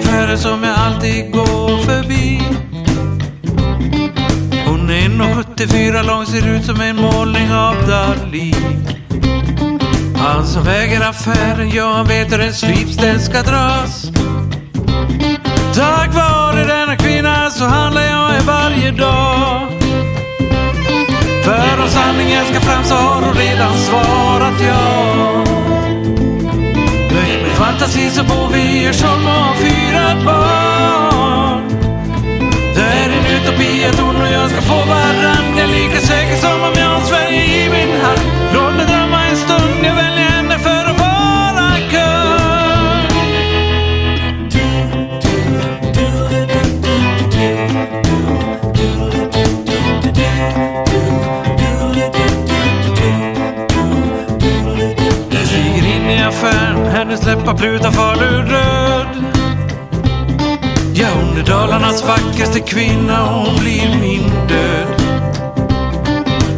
affärer som jag alltid går förbi. Hon är 74 lång, ser ut som en målning av Dalí. Han som äger affären, ja han vet hur en slips den ska dras. Tack vare denna kvinna så handlar jag varje dag. För om sanningen ska fram så har hon redan svarat ja. Med fantasi så bor vi i Djursholm hennes Falu röd. Ja, hon är Dalarnas vackraste kvinna och hon blir min död.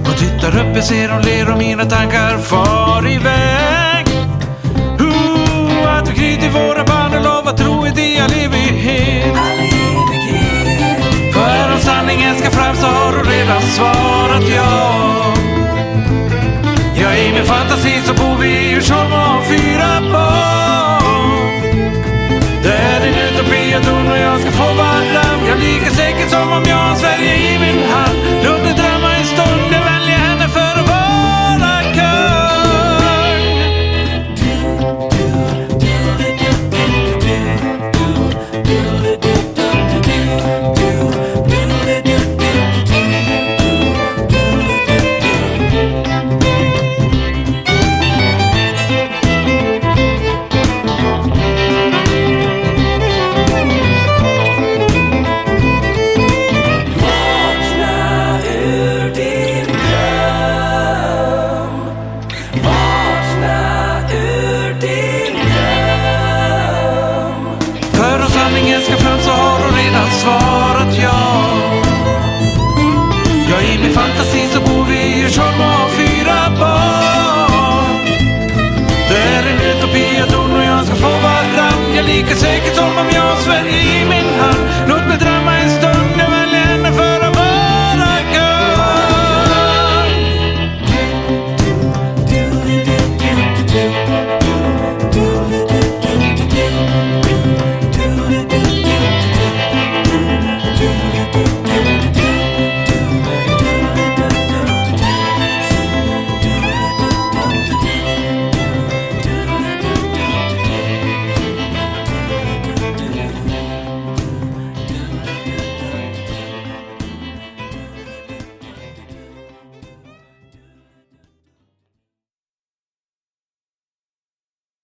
Hon tittar upp, jag ser hon ler och mina tankar far iväg. Uh, att vi knyter våra band och lovar trohet i all evighet. För om sanningen ska fram så har hon redan svarat ja. Ja, i min fantasi så bor vi i Djursholm och har fyra barn. Säker som sanningen ska fram så har hon redan svarat ja. Ja, i min fantasi så bor vi i Djursholm och har fyra barn. Det är en utopi att hon och jag ska få varann. Jag lika säkert som om jag har Sverige i min hand. Låt mig drömma en stund, jag väljer henne för att vara kan.